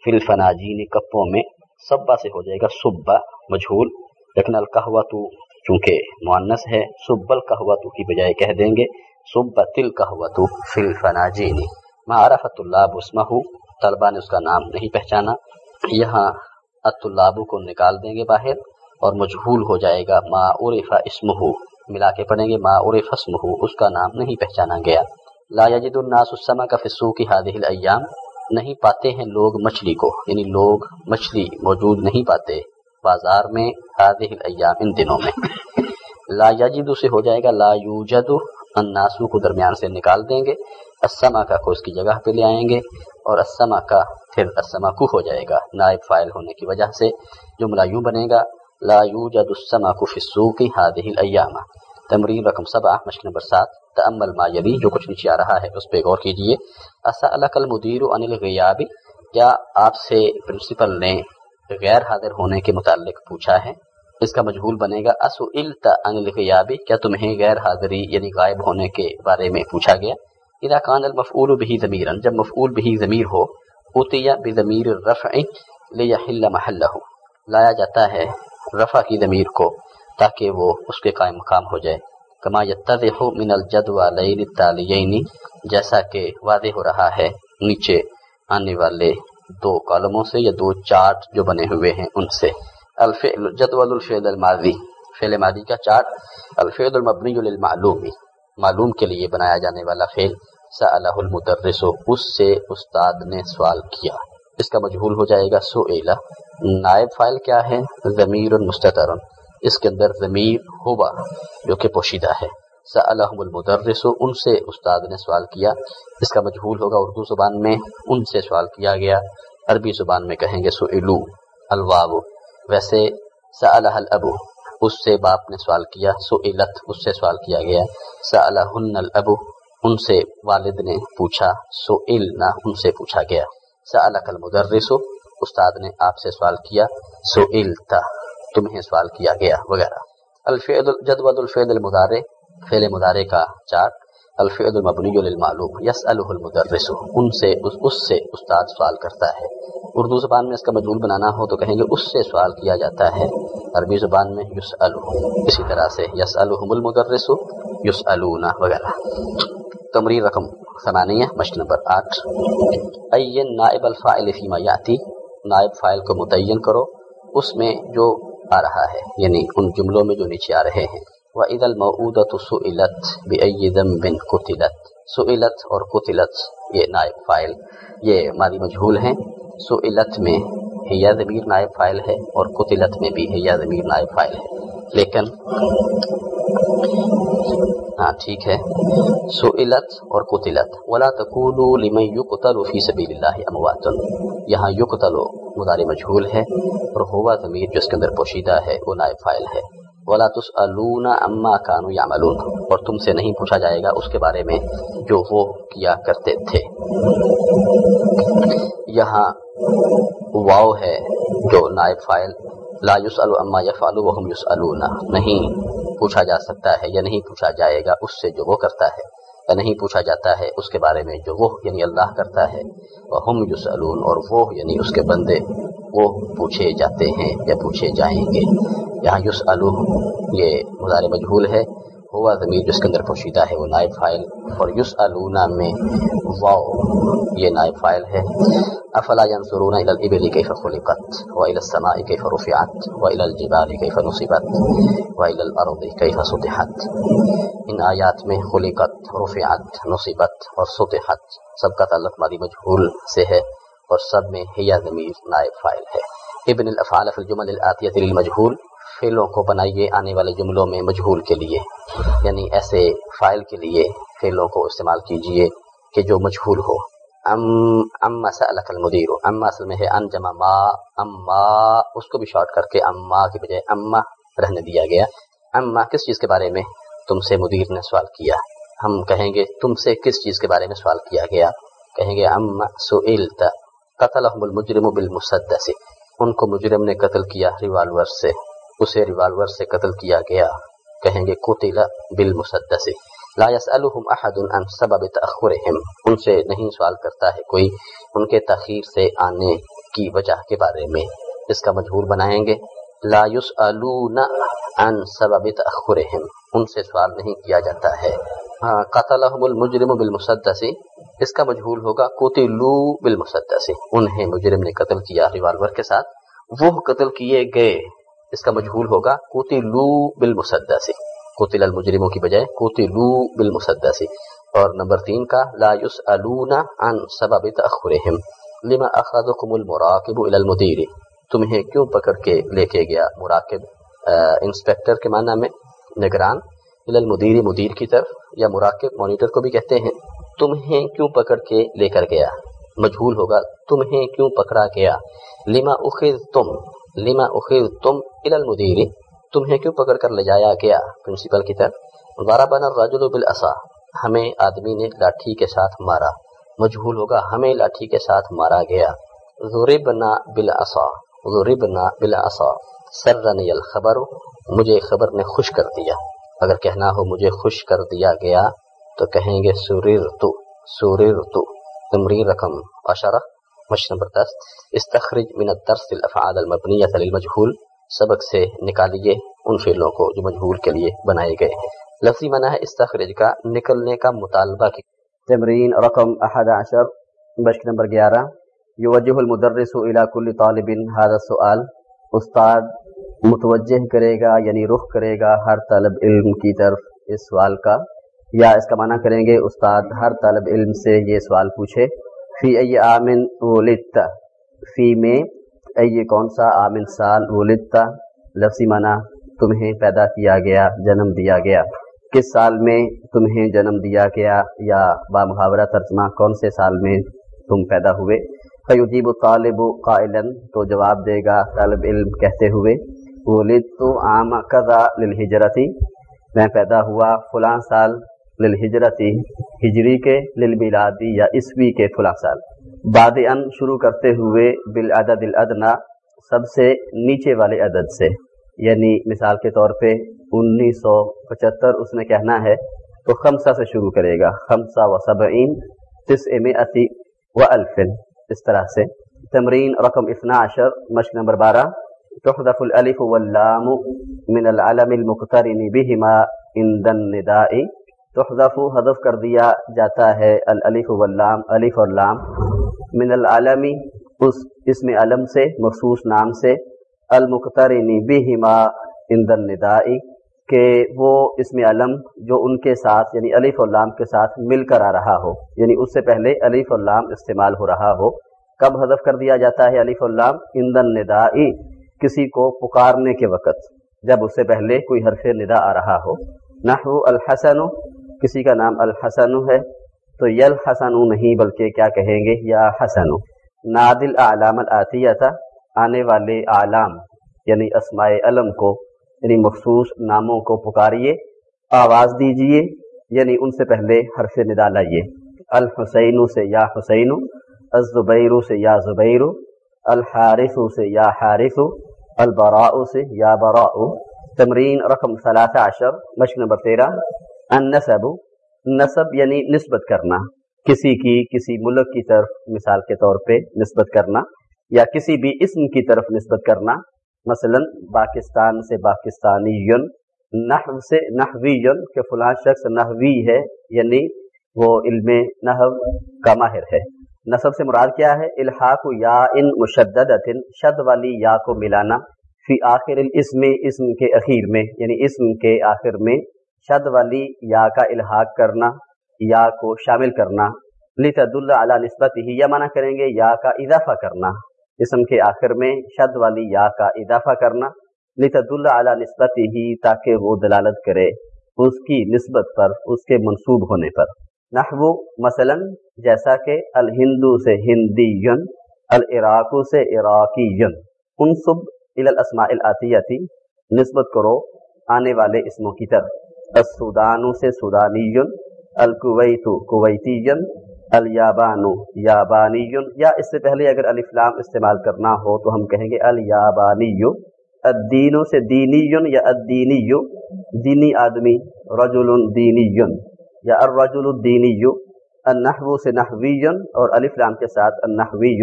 Speaker 1: فی الفناجین کپوں میں۔ سبا سے ہو جائے گا صبح مجہول لیکن القہوتو چونکہ معنس ہے سب القہوتو کی بجائے کہہ دیں گے سب تل قہوتو فی الفناجین۔ ما عرفت اللہ اسمہ طلبہ نے اس کا نام نہیں پہچانا۔ یہاں الطلاب کو نکال دیں گے باہر اور مجہول ہو جائے گا ما عرف اسمہ۔ ملا کے پڑھیں گے ما عرف اسمہ۔ اس کا نام نہیں پہچانا گیا۔ لا یجد الناس السمک فی السوق هذه الايام نہیں پاتے ہیں لوگ مچھلی کو۔ یعنی لوگ مچھلی موجود نہیں پاتے بازار میں هذه الايام ان دنوں میں۔ لا یجد سے ہو جائے گا لا یوجد الناسو کو درمیان سے نکال دیں گے۔ السما کا کو اس کی جگہ پہ لے آئیں گے اور السما کا پھر السما کو ہو جائے گا۔ نائب فائل ہونے کی وجہ سے جملہ یوں بنے گا، لا یوجد السما کو فی السوق هذه الايام۔ تمرین رقم سبع مشق نمبر سات۔ تأمل ما یلی، جو کچھ نیچے آ رہا ہے، اس پہ غور کیجیے۔ اسألک المدیر عن الغیاب۔ کیا آپ سے پرنسپل نے غیر حاضر ہونے کے متعلق پوچھا ہے؟ اس کا مجہول بنے گا۔ اسئلت عن الغیاب، کیا تمہیں غیر حاضری یعنی غائب ہونے کے بارے میں پوچھا گیا؟ اذا کان المفعول به ضمیرا، جب مفعول به ضمیر ہو اتیا بضمیر الرفع لیحل محله لایا جاتا ہے رفع کی ضمیر کو تاکہ وہ اس کے قائم مقام ہو جائے۔ کما یتضح من الجدولین التالیین، جیسا کہ واضح ہو رہا ہے نیچے آنے والے دو کالموں سے یا دو چارٹ جو بنے ہوئے ہیں ان سے۔ الفعل جدول الفعل الماضی، فعل ماضی کا چارٹ، الفعل المبنی للمعلوم، معلوم کے لیے بنایا جانے والا فعل، سألہ المدرس، اس سے استاد نے سوال کیا۔ اس کا مجہول ہو جائے گا سو نائب فائل کیا ہے؟ ضمیر المستر اس کے اندر ضمیر ہوبا جو کہ پوشیدہ ہے۔ سألہم المدرس، ان سے استاد نے سوال کیا۔ اس کا مجہول ہوگا اردو زبان میں، ان سے سوال کیا گیا۔ عربی زبان میں کہیں گے سئلو الواب ویسے سألہ الابو اس سے باپ نے سوال کیا، سئلت، اس سے سوال کیا گیا۔ سألہن الابو ان سے والد نے پوچھا، سئلنا، ان سے پوچھا گیا۔ سألک المدرس، استاد نے آپ سے سوال کیا سئلتا تمہیں سوال کیا گیا، وغیرہ۔ الفعل، جدول الفعل المدارے فعل مدارے کا چارٹ الفعل المبنی للمعلوم یسألہ المدرس ان سے اس, اس سے استاد سوال کرتا ہے۔ اردو زبان میں اس کا مجمول بنانا ہو تو کہیں گے اس سے سوال کیا جاتا ہے۔ عربی زبان میں یسألہ اسی طرح سے یسألہم المدرس یسألونا وغیرہ۔ تمریر رقم ثمانیہ مشق نمبر آٹھ۔ این نائب الفائل فیما یاتی نائب فائل کو متعین کرو۔ اس میں جو آ رہا ہے یعنی ان جملوں میں جو نیچے آ رہے ہیں۔ وَإِذَا الْمَوْعُودَةُ سُئِلَتْ بِأَيِّ ذَنْبٍ قُتِلَتْ۔ سئلت اور قتلت، یہ نائب فائل، یہ مادی مجہول ہیں۔ سئلت میں حیا ضمیر نائب فائل ہے اور قتلت میں بھی حیا ضمیر نائب فائل ہے۔ لیکن ہاں ٹھیک ہے۔ سئلت اور قتلت۔ ولا تقولوا لمن يقتل في سبيل الله اموات یہاں یقتل مضارع مجہول ہے اور ہوا ضمیر جو اس کے اندر پوشیدہ ہے، وہ نائب فائل ہے۔ ولا تسألون اما كانوا يعملون۔ اور تم سے نہیں پوچھا جائے گا اس کے بارے میں جو وہ کیا کرتے تھے۔ یہاں واؤ ہے جو نائب فائل لا يسأل عما يفعل وهم يسألون۔ نہیں پوچھا جا سکتا ہے یا نہیں پوچھا جائے گا اس سے جو وہ کرتا ہے۔ نہیں پوچھا جاتا ہے اس کے بارے میں جو وہ یعنی اللہ کرتا ہے۔ ہم یسألون اور وہ یعنی اس کے بندے وہ پوچھے جاتے ہیں یا پوچھے جائیں گے۔ یہاں یس یہ مظاہر مجہول ہے۔ ہوا ضمیر جس کے اندر پوشیدہ ہے وہ نائب فائل۔ اور یس میں واؤ یہ نائب فائل ہے۔ افلا ينظرون الى الابل كيف خلقت؟ والى السماء كيف رفعت؟ والى الجبال كيف نصبت؟ والى الارض كيف سطحت؟ ان آیات میں خلقت، رفعت، نصبت اور سطحت، سب کا تعلق مادی مجہول سے ہے اور سب میں ہیا ضمیر نائب فائل ہے۔ ابن الافعال فی الجمل الاتیہ للمجہول فعلوں کو بنائیے آنے والے جملوں میں مجہول کے لیے۔ یعنی ایسے فائل کے لیے فعلوں کو استعمال کیجیے کہ جو مجہول ہو۔ ام ام سألک المدیر اما اصل میں ہے ان جمع ما اما اس کو بھی شارٹ کر کے اما کی بجائے اما رہنے دیا گیا۔ اما کس چیز کے بارے میں تم سے مدیر نے سوال کیا؟ ہم کہیں گے تم سے کس چیز کے بارے میں سوال کیا گیا؟ کہیں گے اما سئلت، قتلهم المجرم بالمسدس۔ ان کو مجرم نے قتل کیا ریوالور سے۔ اسے ریوالور سے قتل کیا گیا۔ کہیں گے قتل بالمسدس۔ لا يسألهم احد عن سبب تأخرهم۔ ان سے نہیں سوال کرتا ہے کوئی ان کے تاخیر سے آنے کی وجہ کے بارے میں۔ اس کا مجہور بنائیں گے۔ لا يسألون عن سبب تأخرهم۔ ان سے سوال نہیں کیا جاتا ہے۔ قتلهم المجرم بالمسدس۔ اس کا مجہول ہوگا۔ قتلوا بالمسدس۔ انہیں مجرم نے قتل کیا ریوالور کے ساتھ۔ وہ قتل کیے گئے۔ اس کا مجہول ہوگا۔ قتلو بالمسدس۔ قتل المجرموں کی بجائے قتلو بالمسدس۔ اور نمبر تین کا، لا يسألون عن سبب تأخرهم، لما اخذكم المراقب الى المدير۔ تمہیں کیوں پکڑ کے لے کے گیا مراقب؟ انسپیکٹر کے معنی میں نگران۔ الى المدیر مدیر کی طرف، یا مراقب، مانیٹر کو بھی کہتے ہیں۔ تمہیں کیوں پکڑ کے لے کر گیا؟ مجھول ہوگا، تمہیں کیوں پکڑا گیا؟ لما اخذتم لما اخذ تم المدیر تمہیں کیوں پکڑ کر لے جایا گیا پرنسپل کی طرف؟ ضربن الرجل بالعصا، ہمیں آدمی نے لاٹھی کے ساتھ مارا۔ مجہول ہوگا، ہمیں لاٹھی کے ساتھ مارا گیا۔ ضربنا بالعصا ضربنا بالعصا۔ سرنی الخبر، مجھے خبر نے خوش کر دیا۔ اگر کہنا ہو مجھے خوش کر دیا گیا، تو کہیں گے سورر تو تو تمری رقم اشرہ مشق نمبر دس، استخرج من الدرس الافعال المبنیہ للمجہول سبق سے نکالیے ان فعلوں کو جو مجہول کے لیے بنائے گئے لفظی منع ہے استخرج کا نکلنے کا مطالبہ کی تمرین رقم احد عشر مشق نمبر گیارہ۔ یوجہ المدرس الى کل طالب، هذا السؤال استاد متوجہ کرے گا یعنی رخ کرے گا ہر طالب علم کی طرف اس سوال کا۔ یا اس کا معنی کریں گے استاد ہر طالب علم سے یہ سوال پوچھے، فی ای آمن ولدتا فی میں ای کون سا آمن سال ولدتا لفظی معنی تمہیں پیدا کیا گیا، جنم دیا گیا؟ کس سال میں تمہیں جنم دیا گیا یا با محاورہ ترجمہ کون سے سال میں تم پیدا ہوئے؟ فیجیب طالب قائلا تو جواب دے گا طالب علم کہتے ہوئے ولد تو عام قضا للحجرتی میں پیدا ہوا فلاں سال للحجرتی ہجری کے للبلادی یا عیسوی کے فلاں سال۔ باد ان شروع کرتے ہوئے بالعدد الادنا، سب سے نیچے والے عدد سے۔ یعنی مثال کے طور پہ انیس سو پچہتر اس نے کہنا ہے تو خمسہ سے شروع کرے گا۔ خمسہ و سبعین تس ام اتی و الفن۔ اس طرح سے۔ تمرین رقم اثنا عشر مشق نمبر بارہ۔ تحدف الالف واللام من العلم المقترن بهما عند النداء۔ تحدف حذف کر دیا جاتا ہے الالف واللام، الف اور لام۔ من العلمی اس اسم علم سے، مخصوص نام سے المقترن بهما عند النداء کہ وہ اسم علم جو ان کے ساتھ یعنی الف اللام کے ساتھ مل کر آ رہا ہو یعنی اس سے پہلے الف اللام استعمال ہو رہا ہو، کب حذف کر دیا جاتا ہے الف اللام اندن ندائی کسی کو پکارنے کے وقت، جب اس سے پہلے کوئی حرف ندا آ رہا ہو۔ نحو الحسن، کسی کا نام الحسن ہے تو یل حسن نہیں بلکہ کیا کہیں گے؟ یا حسن نادل علام العطیہ آنے والے اعلام یعنی اسماء علم کو یعنی مخصوص ناموں کو پکاریے، آواز دیجیے یعنی ان سے پہلے حرف ندا لائیے۔ الحسین سے یا حسین الزبیر سے یا زبیر الحارث سے یا حارث البراء سے یا براء تمرین رقم ثلاثہ عشر، مشق نمبر تیرہ۔ النسب نصب یعنی نسبت کرنا، کسی کی، کسی ملک کی طرف مثال کے طور پہ نسبت کرنا یا کسی بھی اسم کی طرف نسبت کرنا، مثلا پاکستان سے پاکستانی یون نحو سے نحوی یون کہ فلاں شخص نحوی ہے یعنی وہ علم نحو کا ماہر ہے۔ نصب سے مراد کیا ہے؟ الحاق یا ان مشدد شد والی یا کو ملانا، فی آخر الاسم، اسم کے اخیر میں یعنی اسم کے آخر میں شد والی یا کا الحاق کرنا، یا کو شامل کرنا۔ لتد اللہ علیہ نسبت ہی یا منع کریں گے یا کا اضافہ کرنا۔ اسم کے آخر میں شد والی یا کا اضافہ کرنا۔ لطد اللہ اعلیٰ نسبت ہی تاکہ وہ دلالت کرے اس کی نسبت پر، اس کے منصوب ہونے پر۔ نحو، مثلا، جیسا کہ الہندو سے ہندی یون العراق سے عراقی یون انصب الاسماء العطیتی نسبت کرو آنے والے اسموں کی طرف۔ السودان سے سودانی یون الکویت کویتی یون الیابانو یابانی یا اس سے پہلے اگر الفلام استعمال کرنا ہو تو ہم کہیں گے الیابانی الدین سے دینی یا الدینی دینی آدمی رجل دینی یا الرجل الدینی النحو سے نحوی اور الفلام کے ساتھ النحوی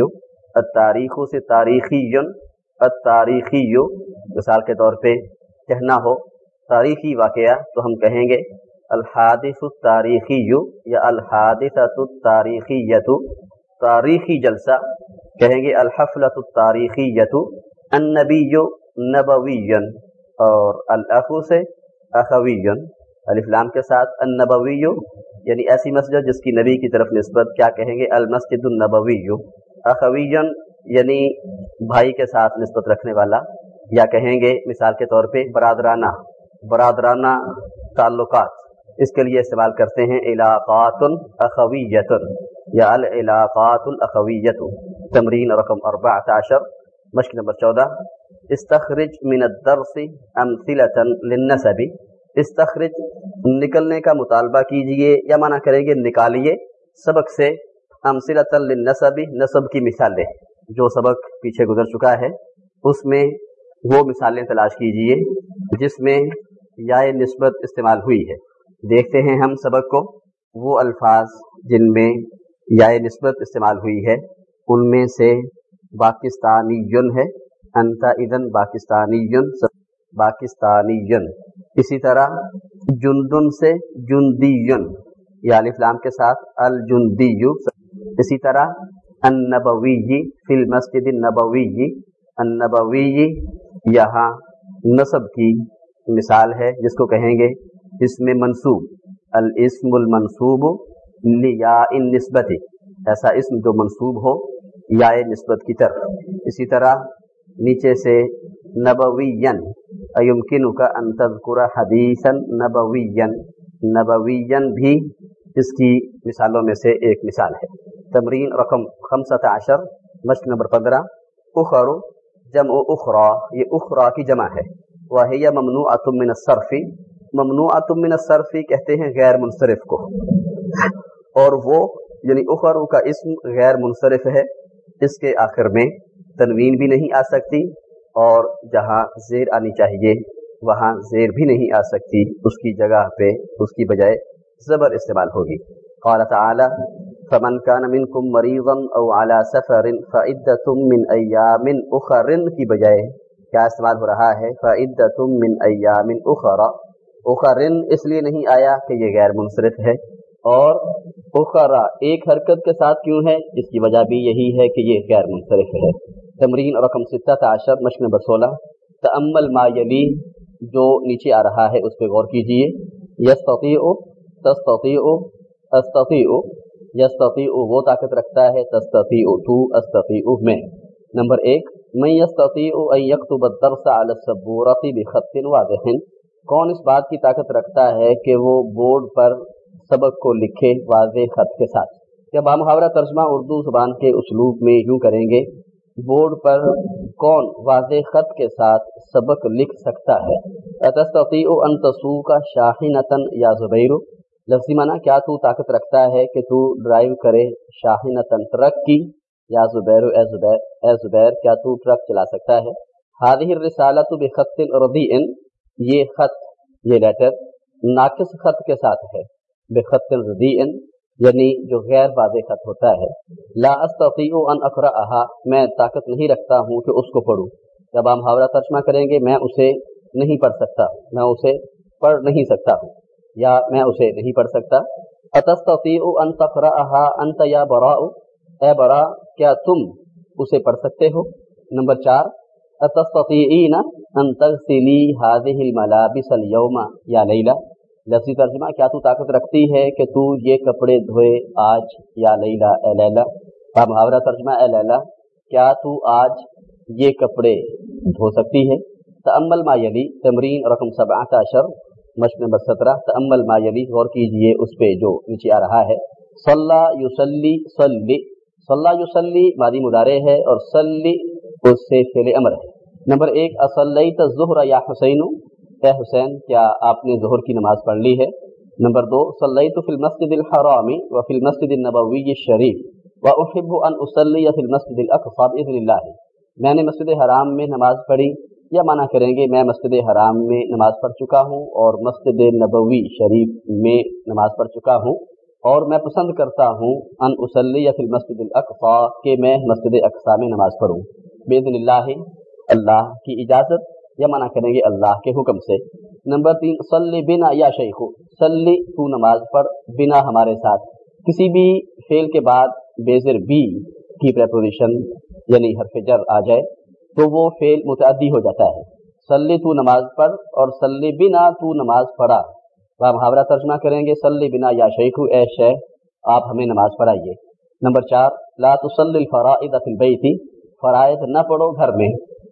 Speaker 1: التاریخ سے تاریخی التاریخی مثال کے طور پہ کہنا ہو تاریخی واقعہ تو ہم کہیں گے، الحادث التاریخی یا الحادثۃ التاریخی تاریخی جلسہ، کہیں گے الحفلۃ التاریخی النبی نبوی اور الاخو سے اخوی الفلام کے ساتھ النبوی یعنی ایسی مسجد جس کی نبی کی طرف نسبت کیا کہیں گے، المسجد النبوی اخوی یعنی بھائی کے ساتھ نسبت رکھنے والا، یا کہیں گے مثال کے طور پہ برادرانہ۔ برادرانہ تعلقات۔ اس کے لیے استعمال کرتے ہیں علاقات الاخویت یا العلاقات الاخویت۔ تمرین رقم عشر، مشق نمبر چودہ۔ استخرج من الدرس امثلتا للنسب۔ استخرج، نکلنے کا مطالبہ کیجیے یا منع کریں گے نکالیے۔ سبق سے امثلتا للنسب نصب کی مثالیں۔ جو سبق پیچھے گزر چکا ہے، اس میں وہ مثالیں تلاش کیجیے، جس میں یا نسبت استعمال ہوئی ہے۔ دیکھتے ہیں ہم سبق کو۔ وہ الفاظ جن میں یا نسبت استعمال ہوئی ہے، ان میں سے پاکستانی یون ہے۔ انتا ادن پاکستانی یون پاکستانی یون اسی طرح جندن سے جندی یون یا الفلام کے ساتھ الجندی اسی طرح النبوی فی المسجد النبوی۔ النبوی یہاں نصب کی مثال ہے جس کو کہیں گے اسم منصوب، الاسم المنصوب لیا نسبت، ایسا اسم جو منصوب ہو، یا نسبت کی طرف۔ اسی طرح نیچے سے نبوین ایمکن کا انتظر حدیث نبوین نبوین بھی اس کی مثالوں میں سے ایک مثال ہے۔ تمرین رقم خمسط عشر، مشق نمبر پندرہ۔ اخر جمع اخرا، یہ اخرا کی جمع ہے۔ وہ ممنوع من الصرفی ممنوع من الصرفی کہتے ہیں غیر منصرف کو۔ اور وہ یعنی اخرو کا اسم غیر منصرف ہے۔ اس کے آخر میں تنوین بھی نہیں آ سکتی اور جہاں زیر آنی چاہیے، وہاں زیر بھی نہیں آ سکتی۔ اس کی جگہ پہ، اس کی بجائے زبر استعمال ہوگی۔ قال تعالی، فمن كان منكم مريضا او على سفر فعدة من ايام اخر کی بجائے کیا استعمال ہو رہا ہے؟ فعدة من ايام اخر اخر اس لیے نہیں آیا کہ یہ غیر منصرف ہے۔ اور اخرا ایک حرکت کے ساتھ کیوں ہے؟ اس کی وجہ بھی یہی ہے کہ یہ غیر منصرف ہے۔ تمرین رقم ستہ عشر، مشق نمبر سولہ۔ تمل ما یلی جو نیچے آ رہا ہے اس پہ غور کیجیے یستطیع تستطیع استطیع یستطیع وہ طاقت رکھتا ہے تستطیع تو استطیع میں۔ نمبر ایک میں یستطیع ان یکتب الدرس علی السبورۃ بخط واضح. کون اس بات کی طاقت رکھتا ہے کہ وہ بورڈ پر سبق کو لکھے واضح خط کے ساتھ؟ یا بامحاورہ ترجمہ اردو زبان کے اسلوب میں یوں کریں گے، بورڈ پر کون واضح خط کے ساتھ سبق لکھ سکتا ہے؟ ان تصو کا شاہینتن یا زبیر؟ لفظی معنی کیا تو طاقت رکھتا ہے کہ تو ڈرائیو کرے شاہینتن ٹرک کی یا زبیر، اے زبیر اے زبیر، کیا تو ٹرک چلا سکتا ہے؟ حاضر رسالت بخط ردی یہ خط، یہ لیٹر ناقص خط کے ساتھ ہے۔ بخط ردیئن یعنی جو غیر واضح خط ہوتا ہے۔ لا استطیع ان اقرأها، میں طاقت نہیں رکھتا ہوں کہ اس کو پڑھوں۔ جب ہم محاورہ ترجمہ کریں گے، میں اسے نہیں پڑھ سکتا، میں اسے پڑھ نہیں سکتا ہوں، یا میں اسے نہیں پڑھ سکتا۔ اتستطیع ان تقرأها انت یا براء اے برا، کیا تم اسے پڑھ سکتے ہو؟ نمبر چار اتستطیعین ان تغسلی هذه الملابس اليوم یا لیلہ؟ لفظی ترجمہ، کیا تو طاقت رکھتی ہے کہ تو یہ کپڑے دھوئے آج یا لیلا اے لیلا محاورہ ترجمہ، اے لیلا کیا تو آج یہ کپڑے دھو سکتی ہے؟ تمل ما یلی، تمرین رقم سبعت عشر مشق نمبر سترہ تمل ما یلی، غور کیجیے اس پہ جو نیچے آ رہا ہے۔ صلی یوسلی صلی صلی یوسلی مادی مدارے ہے اور صلی اس سے فعل امر ہے۔ نمبر ایک، اصلیت الظہر یا حسین؟ اے حسین، کیا آپ نے ظہر کی نماز پڑھ لی ہے؟ نمبر دو صلی تو فی المسجد الحرامی و فی المسجد النبوی شریف و احب ان اسلی فی المسجد الاقصى باذن اللہ۔ میں نے مسجد حرام میں نماز پڑھی، یا منع کریں گے میں مسجد حرام میں نماز پڑھ چکا ہوں اور مسجد نبوی شریف میں نماز پڑھ چکا ہوں۔ اور میں پسند کرتا ہوں ان اسلی یا فی المسجد الاقصى کہ میں مسجد اقصا میں نماز پڑھوں۔ باذن اللہ اللہ کی اجازت یا منع کریں گے اللہ کے حکم سے۔ نمبر تین سلی بنا، یا شیخ سلی تو نماز پڑھ بنا ہمارے ساتھ۔ کسی بھی فیل کے بعد بیزر بی کی پریپوزیشن یعنی حرف جر آ جائے تو وہ فیل متعدی ہو جاتا ہے۔ سلی تو نماز پڑھ اور سلی بنا تو نماز پڑھا۔ وہ محاورہ ترجمہ کریں گے سلی بنا یا شیخ اے شیخ، آپ ہمیں نماز پڑھائیے۔ نمبر چار، لا تسلی الفرائض فی البیت، فرائض نہ پڑھو گھر میں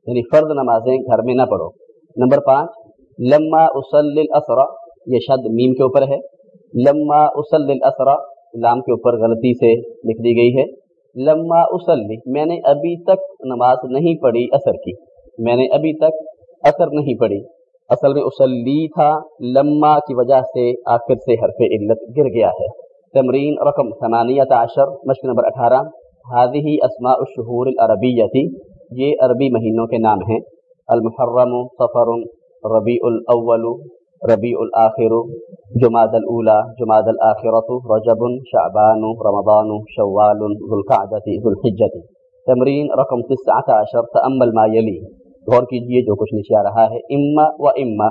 Speaker 1: یعنی فرض نمازیں گھر میں نہ پڑھو۔ نمبر پانچ، لما اسل الاسرا، یہ شد میم کے اوپر ہے۔ لما اسل الاسرا، لام کے اوپر غلطی سے لکھ دی گئی ہے۔ لما اسلی میں نے ابھی تک نماز نہیں پڑھی اثر کی۔ میں نے ابھی تک اثر نہیں پڑھی۔ اصل میں اسلی تھا، لما کی وجہ سے آخر سے حرف علت گر گیا ہے۔ تمرین رقم ثمانیت عشر، مشق نمبر اٹھارہ۔ حاضی اسماء الشہور العربیتی یہ عربی مہینوں کے نام ہیں۔ المحرم سفر ربیع الاول، ربیع الآخر جماد الاولا جماد الآخرت رجب، شعبان، رمضان، شوال ذوالقعدة ذوالحجت تمرین رقم تسعة عشر، تأمل ما یلی غور کیجیے جو کچھ نیچے آ رہا ہے۔ اما و اما۔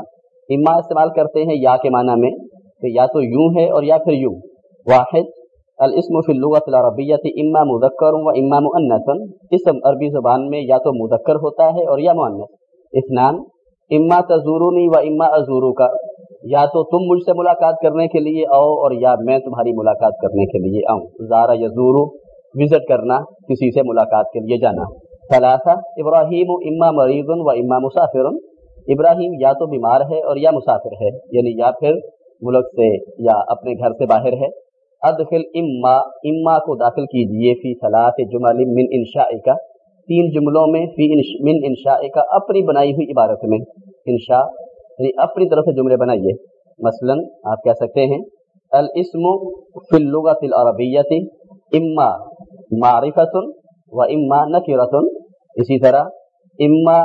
Speaker 1: اما استعمال کرتے ہیں یا کے معنی میں کہ یا تو یوں ہے اور یا پھر یوں۔ واحد۔ الاسم فی اللغت العربیت اما مذکر و اما مؤنثن اسم عربی زبان میں یا تو مذکر ہوتا ہے اور یا مؤنث۔ اثنان۔ اما تزورونی و اما ازورو کا یا تو تم مجھ سے ملاقات کرنے کے لیے آؤ اور یا میں تمہاری ملاقات کرنے کے لیے آؤں۔ زارا یزورو۔ وزٹ کرنا، کسی سے ملاقات کے لیے جانا۔ ثلاثہ ابراہیم اما مریض و اما مسافر. ابراہیم یا تو بیمار ہے اور یا مسافر ہے یعنی یا پھر ملک سے یا اپنے گھر سے باہر ہے. ادخل اما اما کو داخل کیجیے فی صلاح جمل من انشاء کا تین جملوں میں فی من انشاء کا اپنی بنائی ہوئی عبارت میں. انشاء یعنی اپنی طرف سے جملے بنائیے. مثلا آپ کہہ سکتے ہیں، الاسم فی اللغت العربیت اما معرفت و اما نکرت اسی طرح اما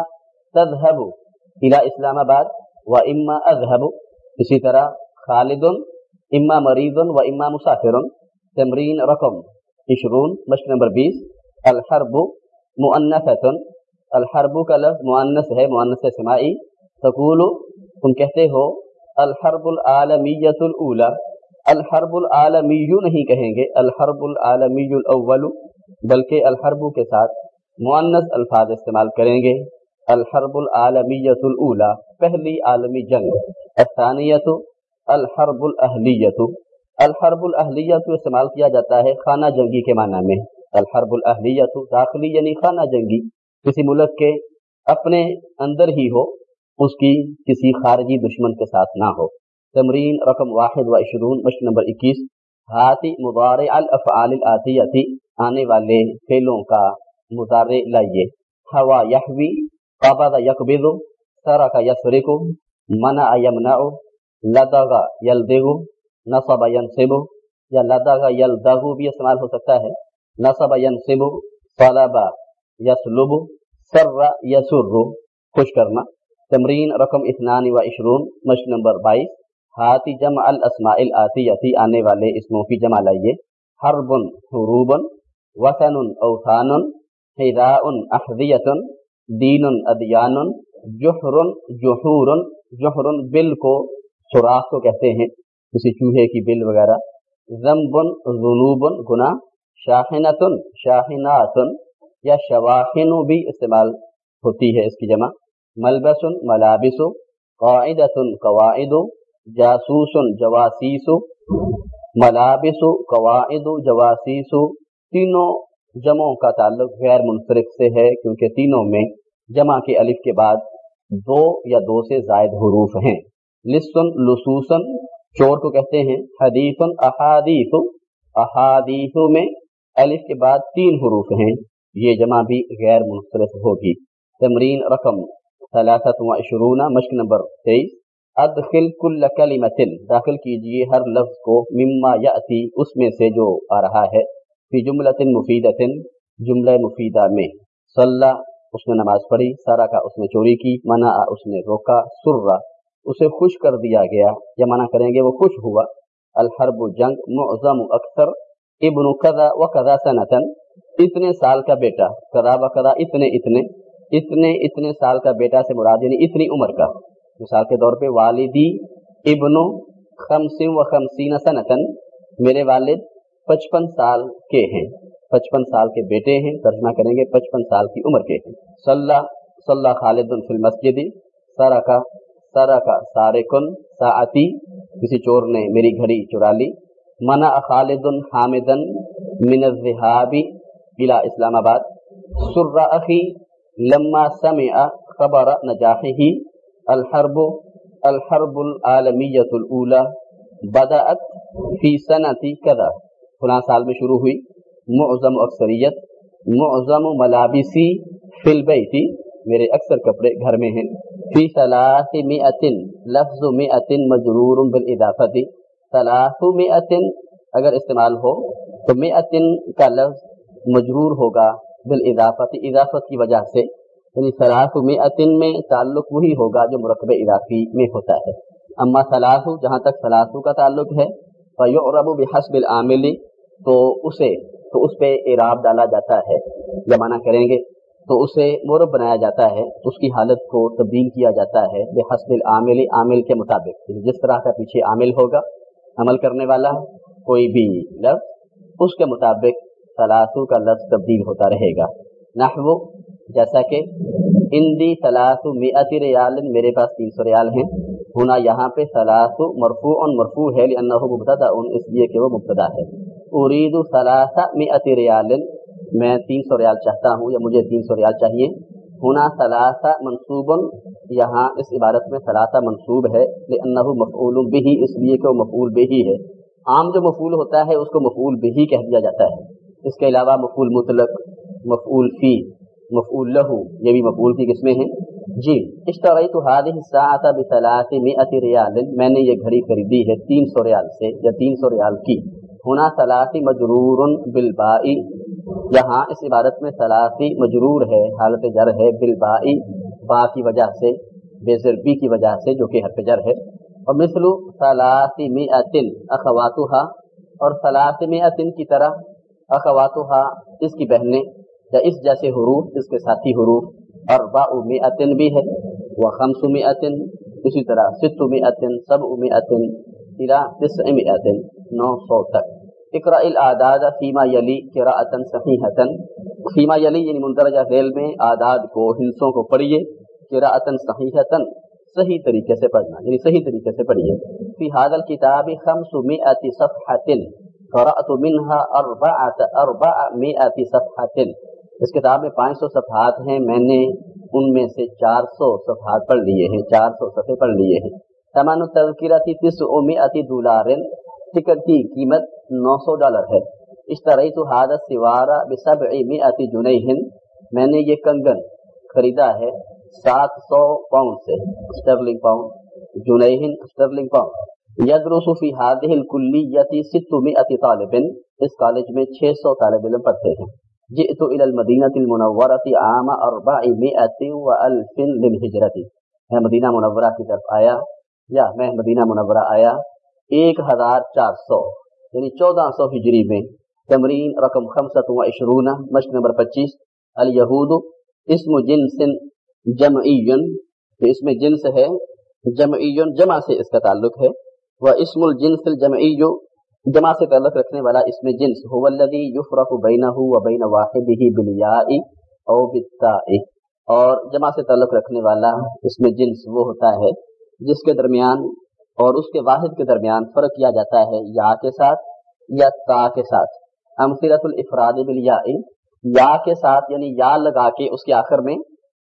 Speaker 1: تذهب الى اسلام آباد و اما اذهب اسی طرح خالد اما مریض و اما مسافر تمرین رقم عشرون، مشق نمبر بیس، الحرب معنفت الحرب کا لفظ معنس ہے معنس سماعی، تقول، تم کہتے ہو، الحرب العالمیت الاولا الحرب العالمی نہیں کہیں گے، الحرب العالمی الاول، بلکہ الحرب کے ساتھ معنس الفاظ استعمال کریں گے، الحرب العالمیت الاولا پہلی عالمی جنگ الثانیت الحرب الاہلیت الحرب الاہلیت استعمال کیا جاتا ہے خانہ جنگی کے معنی میں۔ الحرب الاہلیت داخلی یعنی خانہ جنگی، کسی ملک کے اپنے اندر ہی ہو، اس کی کسی خارجی دشمن کے ساتھ نہ ہو۔ تمرین رقم واحد و عشرون، مشق نمبر اکیس۔ ہاتھی مضارع الافعال الاتیتی آنے والے فعلوں کا مضارع لائیے۔ ہوا یحوی، قبض یقبض سرک یسرک منع یمنع لدغا یلدغو نصب ینصب، یا لدغا یلدغو بھی استعمال ہو سکتا ہے۔ نصب ینصب، طلب یسلب، سر یسر۔ خوش کرنا۔ تمرین رقم اثنان و عشرون، مشق نمبر بائیس۔ ہاتھی جمع الاسماء الاتیتی، آنے والے اسموں کی جمع لائیے۔ حرب حروب، وطن اوثان حراء احذیت دین ادیان جحر، جحور، جحر، بل کو سوراخ کو کہتے ہیں کسی چوہے کی بل وغیرہ ضمبن ذنوبن گناہ شاہنتن شاہناتن یا شواہن بھی استعمال ہوتی ہے اس کی جمع ملبسن ملابس قاعدتن قواعد، جاسوس، جواسیس، ملابس، قواعد، جواسیس، تینوں جمعوں کا تعلق غیر منفرد سے ہے، کیونکہ تینوں میں جمع کے الف کے بعد دو یا دو سے زائد حروف ہیں۔ لسن، لسوسن، چور کو کہتے ہیں۔ حدیثن احادیث احادیث میں الف کے بعد تین حروف ہیں۔ یہ جمع بھی غیر منصرف ہوگی۔ تمرین رقم ثلاثت و عشرون، مشق نمبر تیئیس۔ ادخل کل کلمت داخل کیجیے ہر لفظ کو مما یاتی اس میں سے جو آ رہا ہے۔ فی جملت مفیدت جملہ مفیدہ میں صلہ اس نے نماز پڑھی، سارا کا اس نے چوری کی منع اس نے روکا سرہ اسے خوش کر دیا گیا، یا منع کریں گے وہ خوش ہوا، الحرب جنگ معظم اکثر، ابن قدا و قدا سنتن اتنے سال کا بیٹا قدا و قدا اتنے اتنے اتنے اتنے سال کا بیٹا سے مراد یعنی اتنی عمر کا۔ مثال کے طور پہ، والدی ابن خمسین و خمسین سنتن میرے والد پچپن سال کے ہیں۔ پچپن سال کے بیٹے ہیں۔ ترجمہ کریں گے پچپن سال کی عمر کے ہیں۔ صلاح صلاح خالد فی المسجد سارا کا سارا کا سارے کن ساعتی، کسی چور نے میری گھڑی چرا لی۔ منع خالد حامدن من الذهاب الى اسلام آباد۔ سر اخی لما سمع خبر نجاحه۔ الحرب الحرب العالمیت الاولى بدأت فی سنتی کذا۔ فلاں سال میں شروع ہوئی۔ معظم اکثریت، معظم ملابسی فی البیتی میرے اکثر کپڑے گھر میں ہیں۔ فی صلاح مئتن لفظ مئتن مجرور بالاضافت صلاح مئتن اگر استعمال ہو تو مئتن کا لفظ مجرور ہوگا بالاضافت اضافت کی وجہ سے۔ یعنی صلاح مئتن میں تعلق وہی ہوگا جو مرکب اضافی میں ہوتا ہے۔ اما صلاح جہاں تک صلاح کا تعلق ہے فیعرب بحسب العامل، تو اسے، تو اس پہ اعراب ڈالا جاتا ہے جمانہ کریں گے، تو اسے مورب بنایا جاتا ہے اس کی حالت کو تبدیل کیا جاتا ہے بے حسب العامل، عامل کے مطابق یعنی جس طرح کا پیچھے عامل ہوگا، عمل کرنے والا کوئی بھی لفظ، اس کے مطابق سلاسو کا لفظ تبدیل ہوتا رہے گا۔ نحو، جیسا کہ، اندی سلاسو میعت ریال میرے پاس تین سو ریال ہیں۔ ہونا یہاں پہ سلاسو مرفوع مرفوع ہے لأنہ مبتدا اس لیے کہ وہ مبتدا ہے۔ ارید سلاسہ میعت ریال میں تین سو ریال چاہتا ہوں یا مجھے تین سو ریال چاہیے۔ ہونا ثلاثہ منصوب، یہاں اس عبارت میں ثلاثہ منصوب ہے لأنہ مفعول بھی اس لیے کہ وہ مفعول بھی ہے۔ عام جو مفعول ہوتا ہے، اس کو مفعول بھی کہہ دیا جاتا ہے۔ اس کے علاوہ مفعول مطلق، مفعول فی، مفعول لہو یہ بھی مفعول کی قسمیں ہیں۔ جی اشتریت هذه الساعه بثلاث ریال، میں نے یہ گھڑی خریدی ہے تین سو ریال سے، یا تین سو ریال کی۔ ہونا ثلاثی مجرور بالبائی۔ یہاں اس عبارت میں ثلاثی مجرور ہے، حالت جر ہے بالبائی، با کی وجہ سے، بے ضربی کی وجہ سے، جو کہ حرف جر ہے۔ اور مثل ثلاثی مئتن اخواتها اور ثلاثی مئتن کی طرح اخواتها اس کی بہنیں، یا اس جیسے حروف، اس کے ساتھی حروف۔ اربع مئتن بھی ہے وہ خمس مئتن اسی طرح ست مئتن سب مئتن الى تسع مئتن نو سو تک۔ اقرا الاداد فیما یلی قراءتا صحیحتا فیما یلی یعنی مندرجہ ذیل میں اعداد کو، ہنسوں کو پڑھیے قراءتا صحیحتا صحیح طریقے سے پڑھنا یعنی صحیح طریقے سے پڑھیے۔ فی هذا الكتاب 500 صفحه قرات منها اربعه اربع 100 صفحه اس کتاب میں پانچ سو صفحات ہیں، میں نے ان میں سے چار سو صفحات پڑھ لیے ہیں، چار سو صفحے پڑھ لیے ہیں۔ تمان تذکرتی تس امی دولار ٹکٹ کی قیمت نو سو ڈالر ہے۔ اشترئی تو حادث سوارا بسب امی اتی جنئی ہند میں نے یہ کنگن خریدا ہے، سات سو پاؤنڈ سے۔ اسٹرلنگ پاؤنڈ، جنیہن اسٹرلنگ پاؤنڈ۔ یدرس فی هذه الکلیتی ست اتی طالب اس کالج میں چھ سو طالب علم پڑھتے ہیں۔ جئت الى المدینہ المنورۃ عام 400 والف للہجرت میں مدینہ منورہ کی طرف آیا، یا میں مدینہ منورہ آیا، ایک ہزار چار سو یعنی چودہ سو ہجری میں، تمرین رقم خمسۃ و عشرون مشق نمبر پچیس الیہود اسم جنس جمعی اس میں جنس ہے، جمعی، جمع سے اس کا تعلق ہے وہ اسم الجنس الجمعی جمع سے تعلق رکھنے والا اس میں جنس، هو الذي يفرق بينه وبين واحده بالياء او بالتاء۔ اور جمع سے تعلق رکھنے والا اس میں جنس وہ ہوتا ہے جس کے درمیان اور اس کے واحد کے درمیان فرق کیا جاتا ہے، یا کے ساتھ یا تا کے ساتھ۔ امثلۃ الافراد بالیاء۔ یا کے ساتھ یعنی یا لگا کے اس کے آخر میں،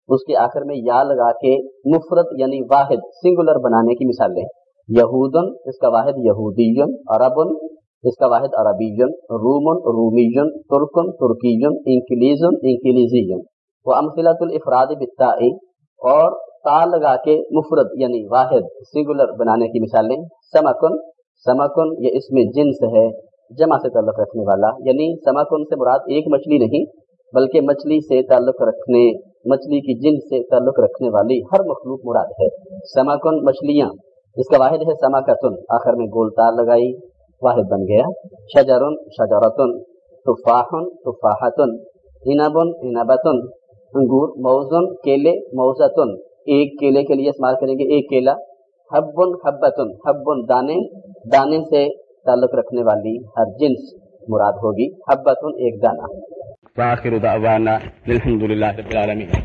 Speaker 1: اس کے آخر میں یا لگا کے مفرد یعنی واحد سنگولر بنانے کی مثالیں یہودن، اس کا واحد یہودین عربن اس کا واحد عربیجن، رومن، رومیجن، ترکن، ترکیجن انکلیزن انکلیزیجن وہ امثلۃ الافراد بالتاء اور تا لگا کے مفرد یعنی واحد سنگولر بنانے کی مثالیں سمکن سمکن یہ اس میں جنس ہے، جمع سے تعلق رکھنے والا۔ یعنی سمکن سے مراد ایک مچھلی نہیں، بلکہ مچھلی سے تعلق رکھنے، مچھلی کی جنس سے تعلق رکھنے والی ہر مخلوق مراد ہے۔ سمکن مچھلیاں اس کا واحد ہے سما کا تن آخر میں گول تار لگائی۔ واحد بن گیا شجرن شجرتن تفاحن تفاحتن انبن انبتن انگور موزن کیلے موزتن ایک کیلے کے لیے استعمال کریں گے ایک کیلا. حبن حبتن حبن دانے. دانے سے تعلق رکھنے والی ہر جنس مراد ہوگی حبتن ایک دانہ.
Speaker 2: وآخر دعوانا الحمد لله رب العالمين